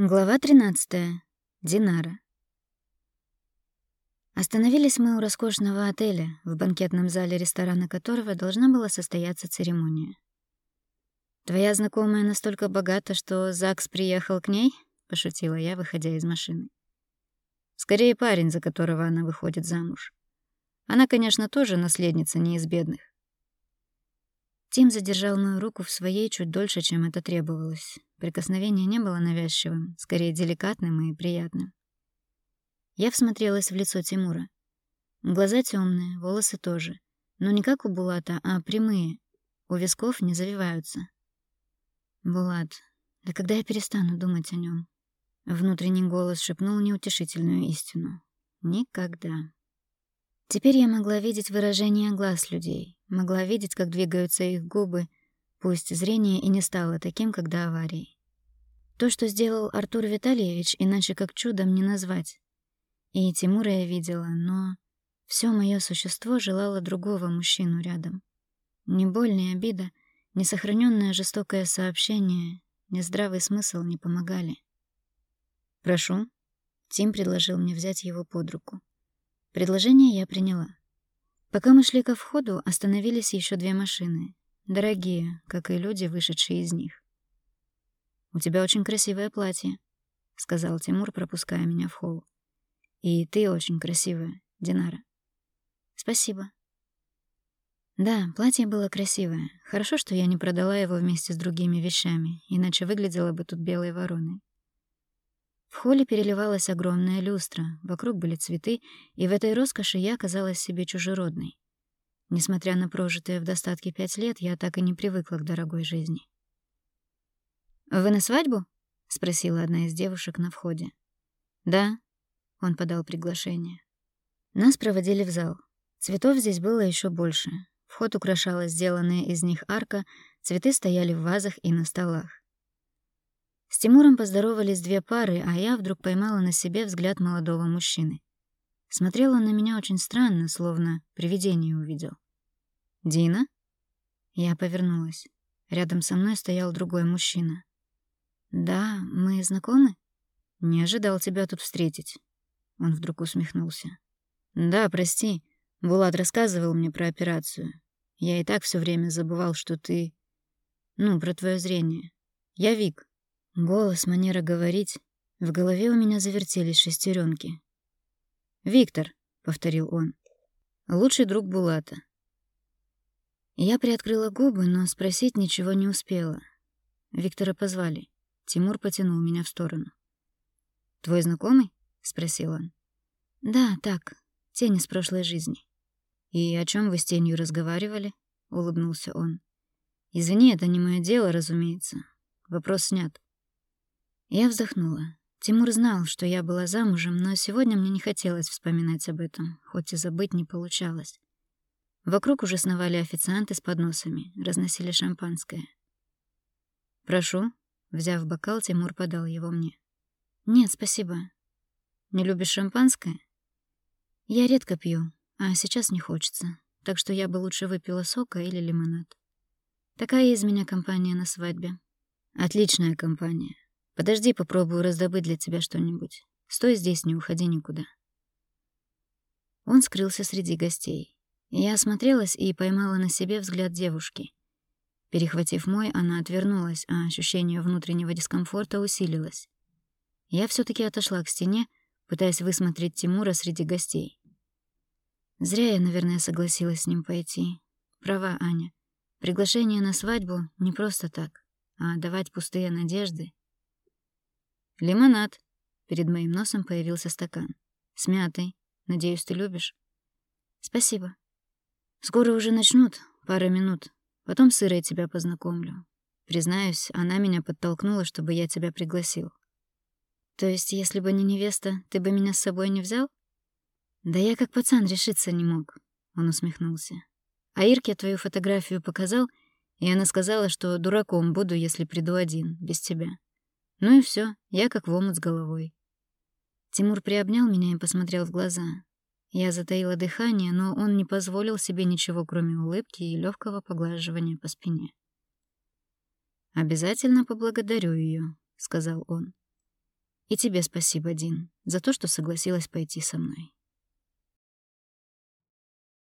Глава 13. Динара. Остановились мы у роскошного отеля, в банкетном зале ресторана которого должна была состояться церемония. «Твоя знакомая настолько богата, что ЗАГС приехал к ней?» — пошутила я, выходя из машины. «Скорее парень, за которого она выходит замуж. Она, конечно, тоже наследница не из бедных. Тим задержал мою руку в своей чуть дольше, чем это требовалось. Прикосновение не было навязчивым, скорее деликатным и приятным. Я всмотрелась в лицо Тимура. Глаза темные, волосы тоже. Но не как у Булата, а прямые. У висков не завиваются. Булат, да когда я перестану думать о нем? Внутренний голос шепнул неутешительную истину. Никогда. Теперь я могла видеть выражение глаз людей, Могла видеть, как двигаются их губы, пусть зрение и не стало таким, как до аварии. То, что сделал Артур Витальевич, иначе как чудом не назвать. И Тимура я видела, но все мое существо желало другого мужчину рядом. Ни боль, ни обида, ни сохраненное жестокое сообщение, ни здравый смысл не помогали. «Прошу». Тим предложил мне взять его под руку. Предложение я приняла. Пока мы шли ко входу, остановились еще две машины. Дорогие, как и люди, вышедшие из них. «У тебя очень красивое платье», — сказал Тимур, пропуская меня в холл. «И ты очень красивая, Динара». «Спасибо». Да, платье было красивое. Хорошо, что я не продала его вместе с другими вещами, иначе выглядела бы тут белой вороной. В холле переливалась огромная люстра, вокруг были цветы, и в этой роскоши я оказалась себе чужеродной. Несмотря на прожитые в достатке пять лет, я так и не привыкла к дорогой жизни. «Вы на свадьбу?» — спросила одна из девушек на входе. «Да», — он подал приглашение. Нас проводили в зал. Цветов здесь было еще больше. Вход украшала сделанная из них арка, цветы стояли в вазах и на столах. С Тимуром поздоровались две пары, а я вдруг поймала на себе взгляд молодого мужчины. Смотрел он на меня очень странно, словно привидение увидел. «Дина?» Я повернулась. Рядом со мной стоял другой мужчина. «Да, мы знакомы?» «Не ожидал тебя тут встретить». Он вдруг усмехнулся. «Да, прости. Булат рассказывал мне про операцию. Я и так все время забывал, что ты... Ну, про твое зрение. Я Вик. Голос, манера говорить. В голове у меня завертелись шестеренки. «Виктор», — повторил он, — «лучший друг Булата». Я приоткрыла губы, но спросить ничего не успела. Виктора позвали. Тимур потянул меня в сторону. «Твой знакомый?» — спросил он. «Да, так, тень из прошлой жизни». «И о чем вы с тенью разговаривали?» — улыбнулся он. «Извини, это не мое дело, разумеется. Вопрос снят». Я вздохнула. Тимур знал, что я была замужем, но сегодня мне не хотелось вспоминать об этом, хоть и забыть не получалось. Вокруг уже сновали официанты с подносами, разносили шампанское. «Прошу», — взяв бокал, Тимур подал его мне. «Нет, спасибо. Не любишь шампанское?» «Я редко пью, а сейчас не хочется, так что я бы лучше выпила сока или лимонад. Такая из меня компания на свадьбе». «Отличная компания», Подожди, попробую раздобыть для тебя что-нибудь. Стой здесь, не уходи никуда. Он скрылся среди гостей. Я осмотрелась и поймала на себе взгляд девушки. Перехватив мой, она отвернулась, а ощущение внутреннего дискомфорта усилилось. Я все таки отошла к стене, пытаясь высмотреть Тимура среди гостей. Зря я, наверное, согласилась с ним пойти. Права Аня. Приглашение на свадьбу не просто так, а давать пустые надежды «Лимонад». Перед моим носом появился стакан. «С мятой. Надеюсь, ты любишь?» «Спасибо. Скоро уже начнут. Пара минут. Потом с Ирой тебя познакомлю. Признаюсь, она меня подтолкнула, чтобы я тебя пригласил. То есть, если бы не невеста, ты бы меня с собой не взял? Да я как пацан решиться не мог. Он усмехнулся. А Ирке твою фотографию показал, и она сказала, что дураком буду, если приду один, без тебя. Ну и все, я как в омут с головой. Тимур приобнял меня и посмотрел в глаза. Я затаила дыхание, но он не позволил себе ничего, кроме улыбки и легкого поглаживания по спине. «Обязательно поблагодарю ее, сказал он. И тебе спасибо, Дин, за то, что согласилась пойти со мной.